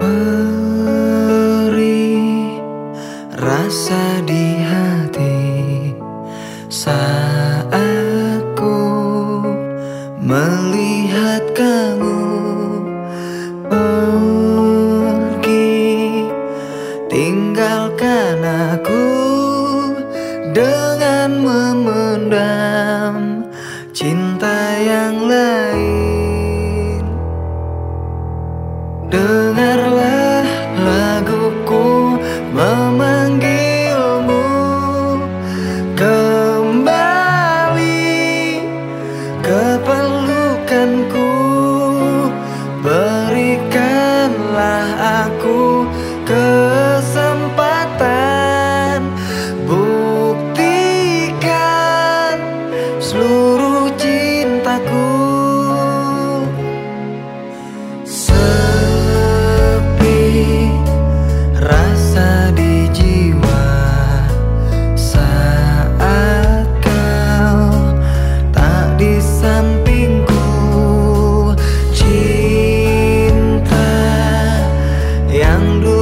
Beri rasa di hati. Saat ku melihat kamu pergi. Tinggalkan aku dengan memendam akan ku yang dulu